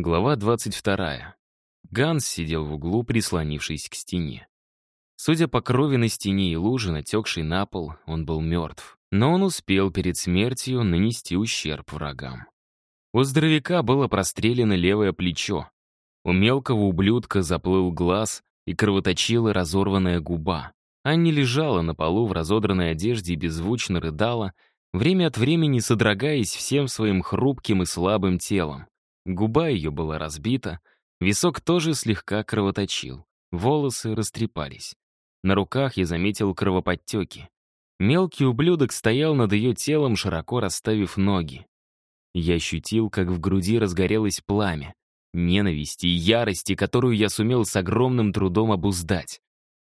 Глава 22. Ганс сидел в углу, прислонившись к стене. Судя по крови на стене и луже, натекшей на пол, он был мертв. Но он успел перед смертью нанести ущерб врагам. У здоровяка было прострелено левое плечо. У мелкого ублюдка заплыл глаз и кровоточила разорванная губа. Анни лежала на полу в разодранной одежде и беззвучно рыдала, время от времени содрогаясь всем своим хрупким и слабым телом. Губа ее была разбита, висок тоже слегка кровоточил, волосы растрепались. На руках я заметил кровоподтеки. Мелкий ублюдок стоял над ее телом, широко расставив ноги. Я ощутил, как в груди разгорелось пламя, ненависти и ярости, которую я сумел с огромным трудом обуздать.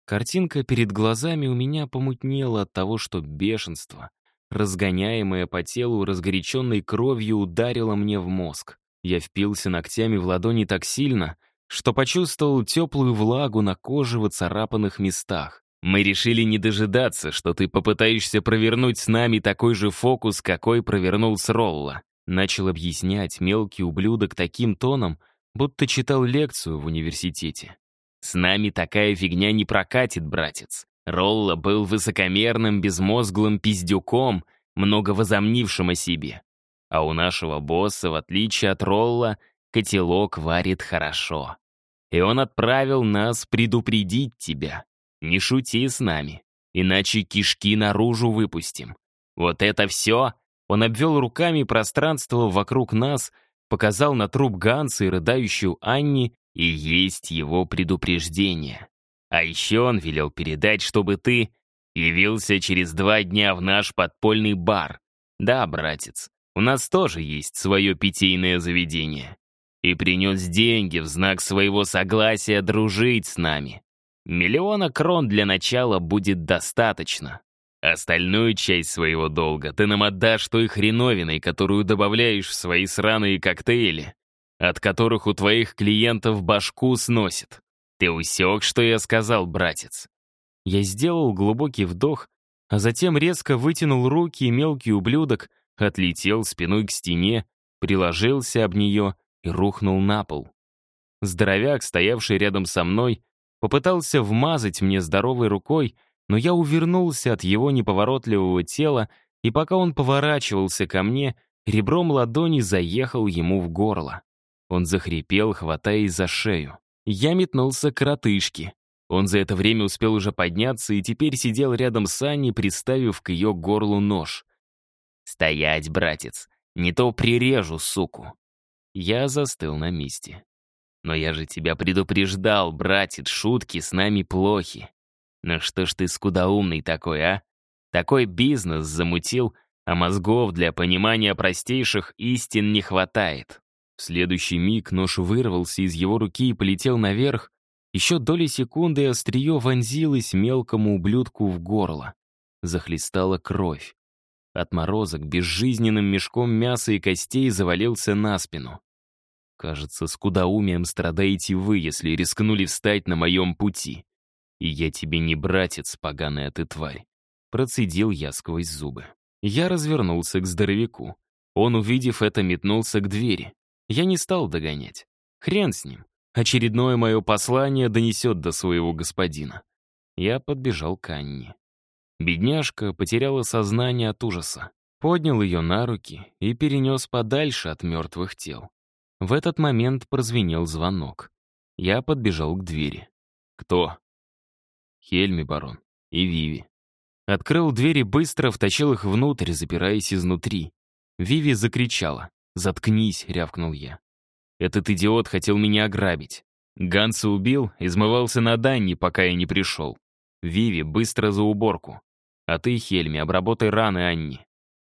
Картинка перед глазами у меня помутнела от того, что бешенство, разгоняемое по телу разгоряченной кровью, ударило мне в мозг. Я впился ногтями в ладони так сильно, что почувствовал теплую влагу на коже в оцарапанных местах. Мы решили не дожидаться, что ты попытаешься провернуть с нами такой же фокус, какой провернул с Ролла. Начал объяснять мелкий ублюдок таким тоном, будто читал лекцию в университете. С нами такая фигня не прокатит, братец. Ролла был высокомерным, безмозглым пиздюком, много возомнившим о себе. А у нашего босса, в отличие от Ролла, котелок варит хорошо. И он отправил нас предупредить тебя. Не шути с нами, иначе кишки наружу выпустим. Вот это все? Он обвел руками пространство вокруг нас, показал на труп Ганса и рыдающую Анни, и есть его предупреждение. А еще он велел передать, чтобы ты явился через два дня в наш подпольный бар. Да, братец, у нас тоже есть свое питейное заведение. И принес деньги в знак своего согласия дружить с нами. Миллиона крон для начала будет достаточно. Остальную часть своего долга ты нам отдашь той хреновиной, которую добавляешь в свои сраные коктейли, от которых у твоих клиентов башку сносит. Ты усек, что я сказал, братец?» Я сделал глубокий вдох, а затем резко вытянул руки, и мелкий ублюдок — отлетел спиной к стене, приложился об нее и рухнул на пол. Здоровяк, стоявший рядом со мной, попытался вмазать мне здоровой рукой, но я увернулся от его неповоротливого тела, и пока он поворачивался ко мне, ребром ладони заехал ему в горло. Он захрипел, хватаясь за шею. Я метнулся к коротышке. Он за это время успел уже подняться и теперь сидел рядом с Аней, приставив к ее горлу нож. «Стоять, братец! Не то прирежу, суку!» Я застыл на месте. «Но я же тебя предупреждал, братец, шутки с нами плохи. Ну что ж ты скудоумный такой, а? Такой бизнес замутил, а мозгов для понимания простейших истин не хватает». В следующий миг нож вырвался из его руки и полетел наверх. Еще доли секунды острие вонзилось мелкому ублюдку в горло. Захлестала кровь. Отморозок безжизненным мешком мяса и костей завалился на спину. Кажется, скудоумием страдаете вы, если рискнули встать на моем пути. И я тебе не братец, поганая ты тварь. Процедил я сквозь зубы. Я развернулся к здоровяку. Он, увидев это, метнулся к двери. Я не стал догонять. Хрен с ним. Очередное мое послание донесет до своего господина. Я подбежал к Анне. Бедняжка потеряла сознание от ужаса. Поднял ее на руки и перенес подальше от мертвых тел. В этот момент прозвенел звонок. Я подбежал к двери. «Кто?» «Хельми, барон. И Виви». Открыл двери быстро, втащил их внутрь, запираясь изнутри. Виви закричала. «Заткнись!» — рявкнул я. «Этот идиот хотел меня ограбить. Ганса убил, измывался на Данни, пока я не пришел. Виви, быстро за уборку. А ты, Хельми, обработай раны Анни.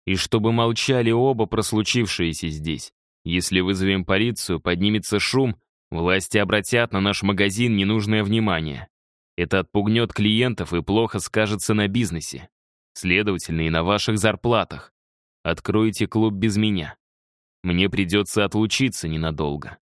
И чтобы молчали оба про случившееся здесь. Если вызовем полицию, поднимется шум, власти обратят на наш магазин ненужное внимание. Это отпугнет клиентов и плохо скажется на бизнесе. Следовательно, и на ваших зарплатах. Откройте клуб без меня. Мне придется отлучиться ненадолго.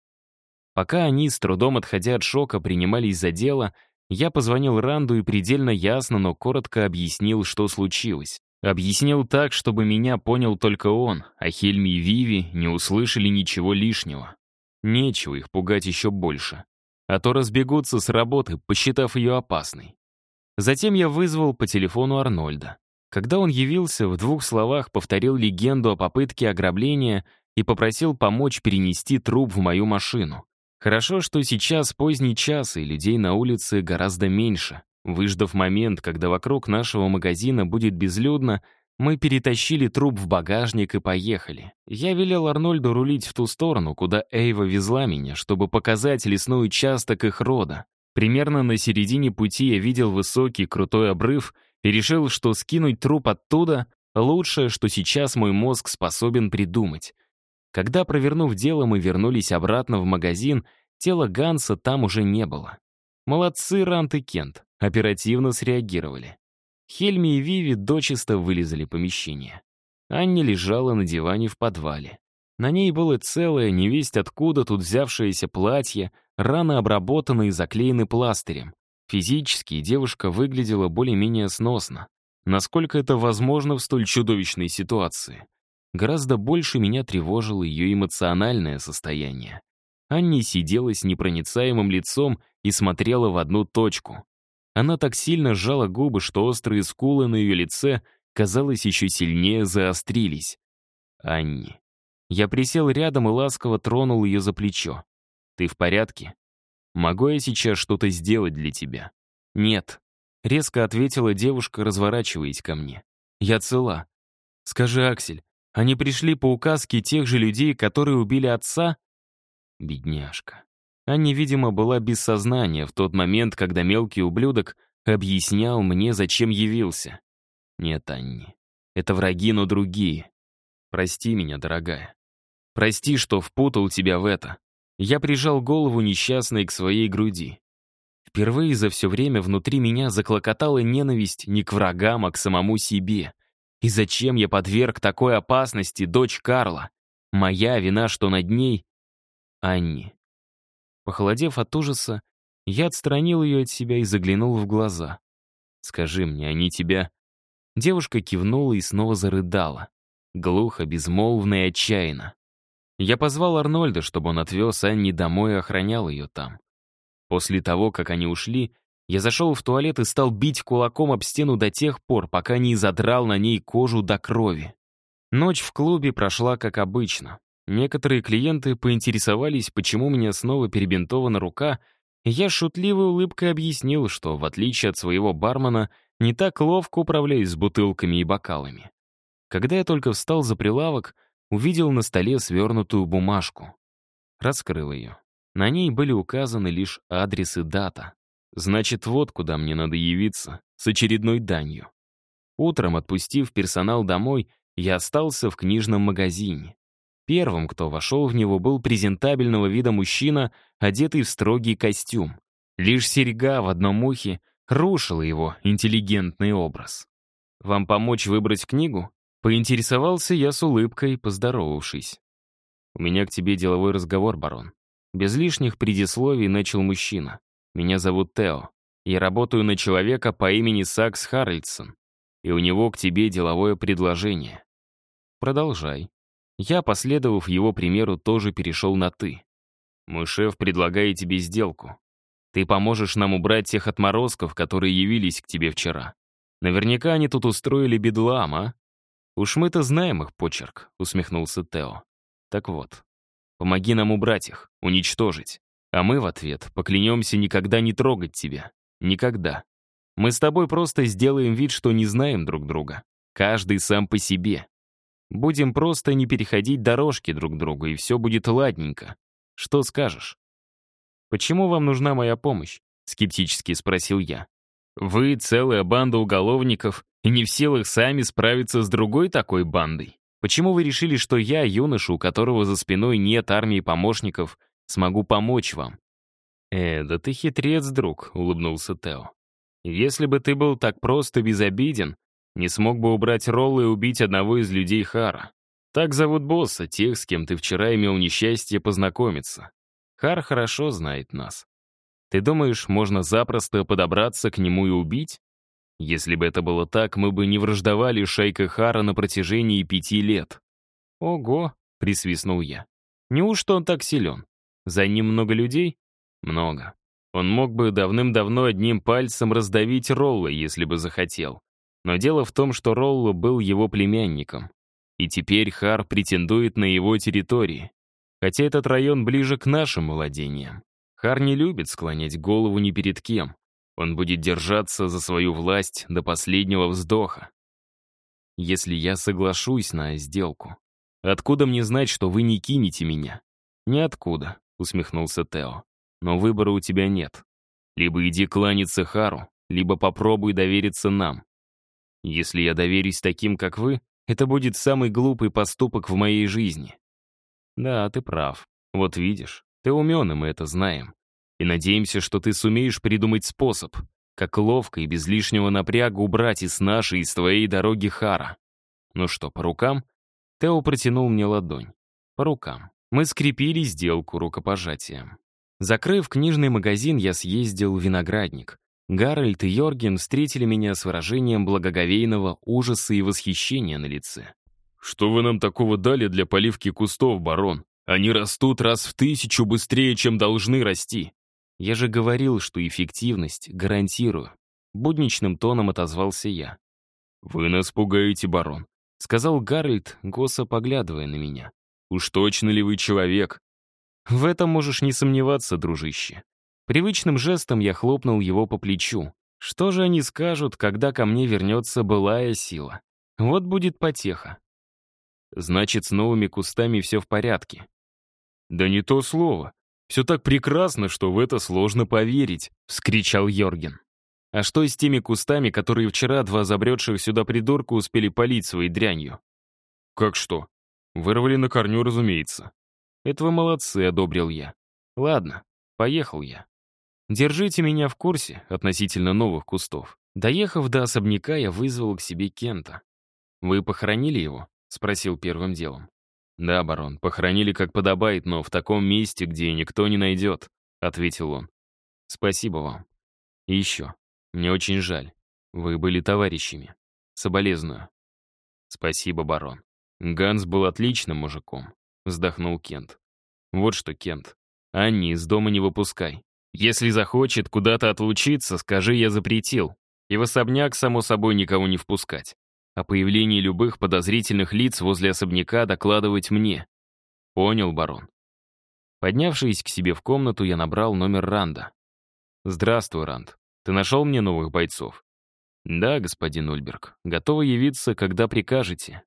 Пока они, с трудом отходя от шока, принимались за дело, я позвонил Ранду и предельно ясно, но коротко объяснил, что случилось. Объяснил так, чтобы меня понял только он, а Хельми и Виви не услышали ничего лишнего. Нечего их пугать еще больше. А то разбегутся с работы, посчитав ее опасной. Затем я вызвал по телефону Арнольда. Когда он явился, в двух словах повторил легенду о попытке ограбления и попросил помочь перенести труп в мою машину. Хорошо, что сейчас поздний час, и людей на улице гораздо меньше. Выждав момент, когда вокруг нашего магазина будет безлюдно, мы перетащили труп в багажник и поехали. Я велел Арнольду рулить в ту сторону, куда Эйва везла меня, чтобы показать лесной участок их рода. Примерно на середине пути я видел высокий крутой обрыв и решил, что скинуть труп оттуда — лучшее, что сейчас мой мозг способен придумать. Когда, провернув дело, мы вернулись обратно в магазин, тела Ганса там уже не было. Молодцы Рант и Кент, оперативно среагировали. Хельми и Виви дочисто вылезали помещение. Анни лежала на диване в подвале. На ней было целое, невесть откуда тут взявшееся платье, рано обработанное и заклеены пластырем. Физически девушка выглядела более-менее сносно. Насколько это возможно в столь чудовищной ситуации? Гораздо больше меня тревожило ее эмоциональное состояние. Анни сидела с непроницаемым лицом и смотрела в одну точку. Она так сильно сжала губы, что острые скулы на ее лице, казалось, еще сильнее заострились. «Анни». Я присел рядом и ласково тронул ее за плечо. «Ты в порядке? Могу я сейчас что-то сделать для тебя?» «Нет», — резко ответила девушка, разворачиваясь ко мне. «Я цела. Скажи, Аксель, они пришли по указке тех же людей, которые убили отца?» Бедняжка. Анни, видимо, была без сознания в тот момент, когда мелкий ублюдок объяснял мне, зачем явился. Нет, Анни, это враги, но другие. Прости меня, дорогая. Прости, что впутал тебя в это. Я прижал голову несчастной к своей груди. Впервые за все время внутри меня заклокотала ненависть не к врагам, а к самому себе. И зачем я подверг такой опасности дочь Карла? Моя вина, что над ней... Анни. Похолодев от ужаса, я отстранил ее от себя и заглянул в глаза. «Скажи мне, они тебя...» Девушка кивнула и снова зарыдала. Глухо, безмолвно и отчаянно. Я позвал Арнольда, чтобы он отвез Анни домой и охранял ее там. После того, как они ушли, я зашел в туалет и стал бить кулаком об стену до тех пор, пока не задрал на ней кожу до крови. Ночь в клубе прошла как обычно. Некоторые клиенты поинтересовались, почему у меня снова перебинтована рука, и я шутливой улыбкой объяснил, что, в отличие от своего бармена, не так ловко управляюсь с бутылками и бокалами. Когда я только встал за прилавок, увидел на столе свернутую бумажку. Раскрыл ее. На ней были указаны лишь адрес и дата. Значит, вот куда мне надо явиться, с очередной данью. Утром, отпустив персонал домой, я остался в книжном магазине. Первым, кто вошел в него, был презентабельного вида мужчина, одетый в строгий костюм. Лишь серьга в одном ухе рушила его интеллигентный образ. «Вам помочь выбрать книгу?» Поинтересовался я с улыбкой, поздоровавшись. «У меня к тебе деловой разговор, барон». Без лишних предисловий начал мужчина. «Меня зовут Тео. Я работаю на человека по имени Сакс Харальдсон, и у него к тебе деловое предложение». «Продолжай», я, последовав его примеру, тоже перешел на «ты». «Мой шеф предлагает тебе сделку. Ты поможешь нам убрать тех отморозков, которые явились к тебе вчера. Наверняка они тут устроили бедлам, а?» «Уж мы-то знаем их почерк», — усмехнулся Тео. «Так вот, помоги нам убрать их, уничтожить. А мы в ответ поклянемся никогда не трогать тебя. Никогда. Мы с тобой просто сделаем вид, что не знаем друг друга. Каждый сам по себе. Будем просто не переходить дорожки друг другу, и все будет ладненько. Что скажешь?» «Почему вам нужна моя помощь?» — скептически спросил я. «Вы целая банда уголовников и не в силах сами справиться с другой такой бандой? Почему вы решили, что я, юноша, у которого за спиной нет армии помощников, смогу помочь вам?» «Э, да ты хитрец, друг», — улыбнулся Тео. «Если бы ты был так просто безобиден, не смог бы убрать роллы и убить одного из людей Хара. Так зовут босса, тех, с кем ты вчера имел несчастье познакомиться. Хар хорошо знает нас. Ты думаешь, можно запросто подобраться к нему и убить? Если бы это было так, мы бы не враждовали шайкой Хара на протяжении пяти лет. «Ого!» — присвистнул я. «Неужто он так силен?» За ним много людей? Много. Он мог бы давным-давно одним пальцем раздавить Ролла, если бы захотел. Но дело в том, что Ролло был его племянником. И теперь Хар претендует на его территории. Хотя этот район ближе к нашим владениям. Хар не любит склонять голову ни перед кем. Он будет держаться за свою власть до последнего вздоха. Если я соглашусь на сделку, откуда мне знать, что вы не кинете меня? Ниоткуда, усмехнулся Тео. Но выбора у тебя нет. Либо иди кланяться Хару, либо попробуй довериться нам. Если я доверюсь таким, как вы, это будет самый глупый поступок в моей жизни. Да, ты прав. Вот видишь, ты умен, и мы это знаем. И надеемся, что ты сумеешь придумать способ, как ловко и без лишнего напряга убрать из нашей, из твоей дороги Хара. Ну что, по рукам? Тео протянул мне ладонь. По рукам. Мы скрепили сделку рукопожатием. Закрыв книжный магазин, я съездил в виноградник. Гарольд и Йорген встретили меня с выражением благоговейного ужаса и восхищения на лице. «Что вы нам такого дали для поливки кустов, барон? Они растут раз в тысячу быстрее, чем должны расти». «Я же говорил, что эффективность гарантирую». Будничным тоном отозвался я. «Вы нас пугаете, барон», — сказал Гарольд, госо поглядывая на меня. «Уж точно ли вы человек?» «В этом можешь не сомневаться, дружище». Привычным жестом я хлопнул его по плечу. Что же они скажут, когда ко мне вернется былая сила? Вот будет потеха. Значит, с новыми кустами все в порядке. «Да не то слово. Все так прекрасно, что в это сложно поверить», — вскричал Йорген. «А что с теми кустами, которые вчера два забредших сюда придурка успели полить своей дрянью?» «Как что? Вырвали на корню, разумеется». «Это вы молодцы», — одобрил я. «Ладно, поехал я. Держите меня в курсе относительно новых кустов». Доехав до особняка, я вызвал к себе Кента. «Вы похоронили его?» — спросил первым делом. «Да, барон, похоронили как подобает, но в таком месте, где никто не найдет», — ответил он. «Спасибо вам. И еще. Мне очень жаль. Вы были товарищами. Соболезную». «Спасибо, барон. Ганс был отличным мужиком», — вздохнул Кент. «Вот что, Кент, Анни из дома не выпускай. Если захочет куда-то отлучиться, скажи, я запретил. И в особняк, само собой, никого не впускать. О появлении любых подозрительных лиц возле особняка докладывать мне. Понял, барон. Поднявшись к себе в комнату, я набрал номер Ранда. «Здравствуй, Ранд. Ты нашел мне новых бойцов?» «Да, господин Ульберг. Готовы явиться, когда прикажете.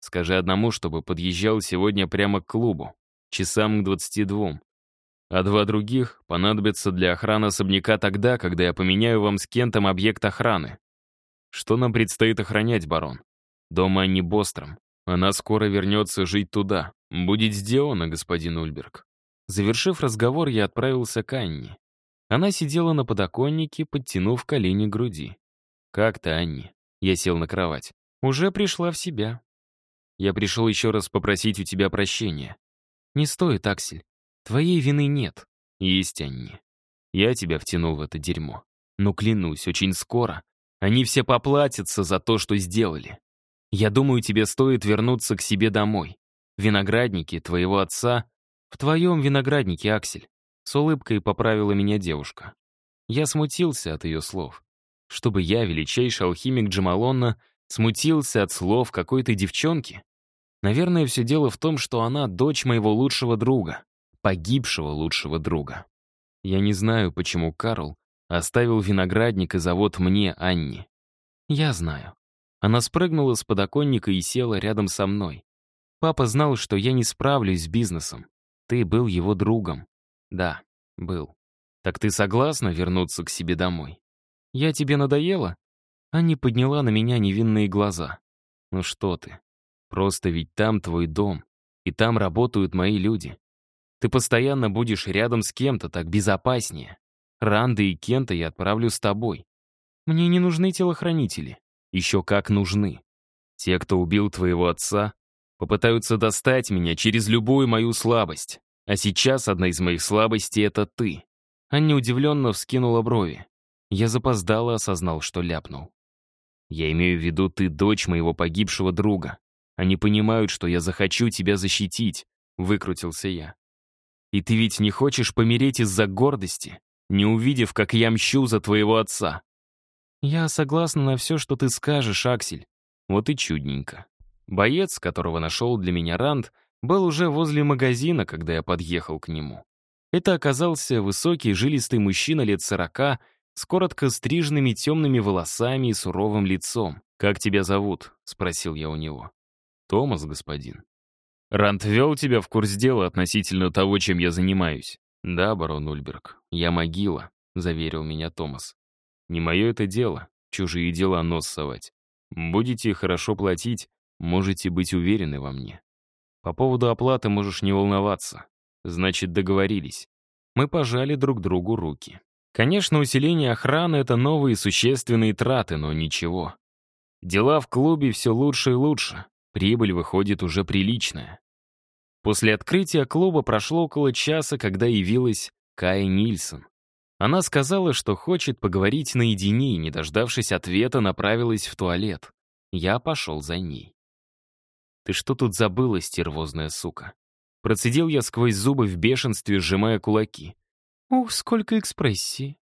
Скажи одному, чтобы подъезжал сегодня прямо к клубу, часам к двадцати двум а два других понадобятся для охраны особняка тогда, когда я поменяю вам с Кентом объект охраны. Что нам предстоит охранять, барон? Дом Анни Бостром. Она скоро вернется жить туда. Будет сделано, господин Ульберг. Завершив разговор, я отправился к Анне. Она сидела на подоконнике, подтянув колени к груди. «Как ты, Анни?» Я сел на кровать. «Уже пришла в себя. Я пришел еще раз попросить у тебя прощения. Не стоит, Аксель. Твоей вины нет. Есть, Анни. Я тебя втянул в это дерьмо. Но клянусь, очень скоро они все поплатятся за то, что сделали. Я думаю, тебе стоит вернуться к себе домой. Виноградники твоего отца... В твоем винограднике, Аксель. С улыбкой поправила меня девушка. Я смутился от ее слов. Чтобы я, величайший алхимик Джамалонна, смутился от слов какой-то девчонки? Наверное, все дело в том, что она дочь моего лучшего друга погибшего лучшего друга. Я не знаю, почему Карл оставил виноградник и завод мне, Анне. Я знаю. Она спрыгнула с подоконника и села рядом со мной. Папа знал, что я не справлюсь с бизнесом. Ты был его другом. Да, был. Так ты согласна вернуться к себе домой? Я тебе надоела? Анни подняла на меня невинные глаза. Ну что ты? Просто ведь там твой дом, и там работают мои люди. Ты постоянно будешь рядом с кем-то, так безопаснее. Ранда и Кента я отправлю с тобой. Мне не нужны телохранители. Еще как нужны. Те, кто убил твоего отца, попытаются достать меня через любую мою слабость. А сейчас одна из моих слабостей — это ты. Анна удивленно вскинула брови. Я запоздало осознал, что ляпнул. Я имею в виду, ты дочь моего погибшего друга. Они понимают, что я захочу тебя защитить, выкрутился я. И ты ведь не хочешь помереть из-за гордости, не увидев, как я мщу за твоего отца?» «Я согласна на все, что ты скажешь, Аксель. Вот и чудненько». Боец, которого нашел для меня Ранд, был уже возле магазина, когда я подъехал к нему. Это оказался высокий, жилистый мужчина лет сорока, с коротко стриженными темными волосами и суровым лицом. «Как тебя зовут?» — спросил я у него. «Томас, господин». «Рант ввел тебя в курс дела относительно того, чем я занимаюсь?» «Да, барон Ульберг, я могила», — заверил меня Томас. «Не мое это дело, чужие дела нос совать. Будете хорошо платить, можете быть уверены во мне. По поводу оплаты можешь не волноваться. Значит, договорились. Мы пожали друг другу руки. Конечно, усиление охраны — это новые существенные траты, но ничего. Дела в клубе все лучше и лучше. Прибыль выходит уже приличная. После открытия клуба прошло около часа, когда явилась Кая Нильсон. Она сказала, что хочет поговорить наедине и, не дождавшись ответа, направилась в туалет. Я пошел за ней. «Ты что тут забыла, стервозная сука?» Процедил я сквозь зубы в бешенстве, сжимая кулаки. Ух, сколько экспрессии.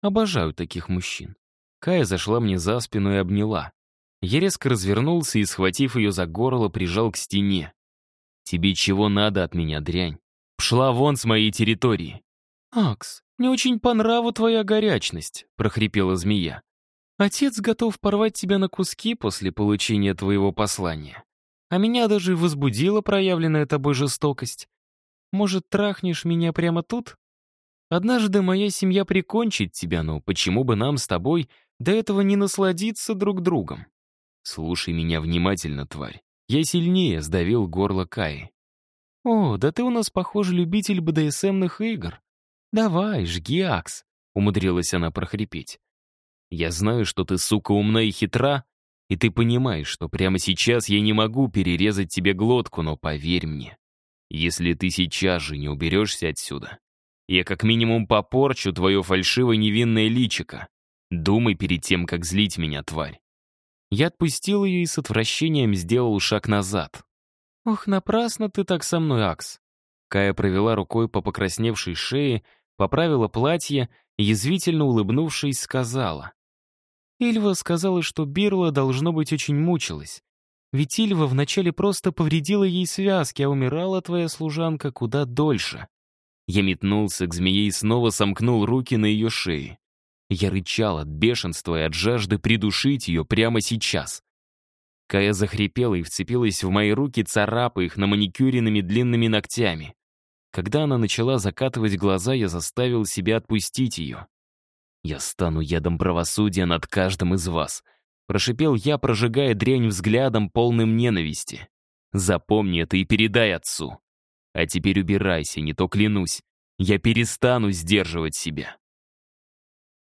Обожаю таких мужчин. Кая зашла мне за спину и обняла. Я резко развернулся и, схватив ее за горло, прижал к стене. «Тебе чего надо от меня, дрянь? Пшла вон с моей территории!» «Акс, мне очень по нраву твоя горячность», — прохрипела змея. «Отец готов порвать тебя на куски после получения твоего послания. А меня даже возбудила проявленная тобой жестокость. Может, трахнешь меня прямо тут? Однажды моя семья прикончит тебя, но почему бы нам с тобой до этого не насладиться друг другом? Слушай меня внимательно, тварь. Я сильнее сдавил горло Каи. «О, да ты у нас, похоже, любитель БДСМных игр. Давай, жги акс», — умудрилась она прохрипеть. «Я знаю, что ты, сука, умна и хитра, и ты понимаешь, что прямо сейчас я не могу перерезать тебе глотку, но поверь мне, если ты сейчас же не уберешься отсюда, я как минимум попорчу твое фальшивое невинное личико. Думай перед тем, как злить меня, тварь. Я отпустил ее и с отвращением сделал шаг назад. «Ох, напрасно ты так со мной, Акс!» Кая провела рукой по покрасневшей шее, поправила платье и, язвительно улыбнувшись, сказала. Ильва сказала, что Бирла, должно быть, очень мучилась. Ведь Ильва вначале просто повредила ей связки, а умирала твоя служанка куда дольше. Я метнулся к змее и снова сомкнул руки на ее шее. Я рычал от бешенства и от жажды придушить ее прямо сейчас. Кая захрипела и вцепилась в мои руки, царапая их на маникюренными длинными ногтями. Когда она начала закатывать глаза, я заставил себя отпустить ее. «Я стану ядом правосудия над каждым из вас», — прошипел я, прожигая дрянь взглядом, полным ненависти. «Запомни это и передай отцу. А теперь убирайся, не то клянусь. Я перестану сдерживать себя».